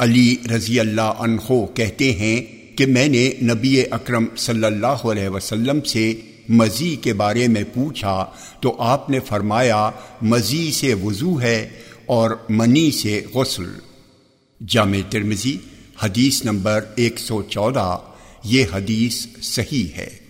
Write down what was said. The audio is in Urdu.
علی رضی اللہ عنہ کہتے ہیں کہ میں نے نبی اکرم صلی اللہ علیہ وسلم سے مزی کے بارے میں پوچھا تو آپ نے فرمایا، مزی سے وضو ہے اور منی سے غسل۔ جامع ترمزی حدیث نمبر ایک سو چودہ، یہ حدیث صحیح ہے۔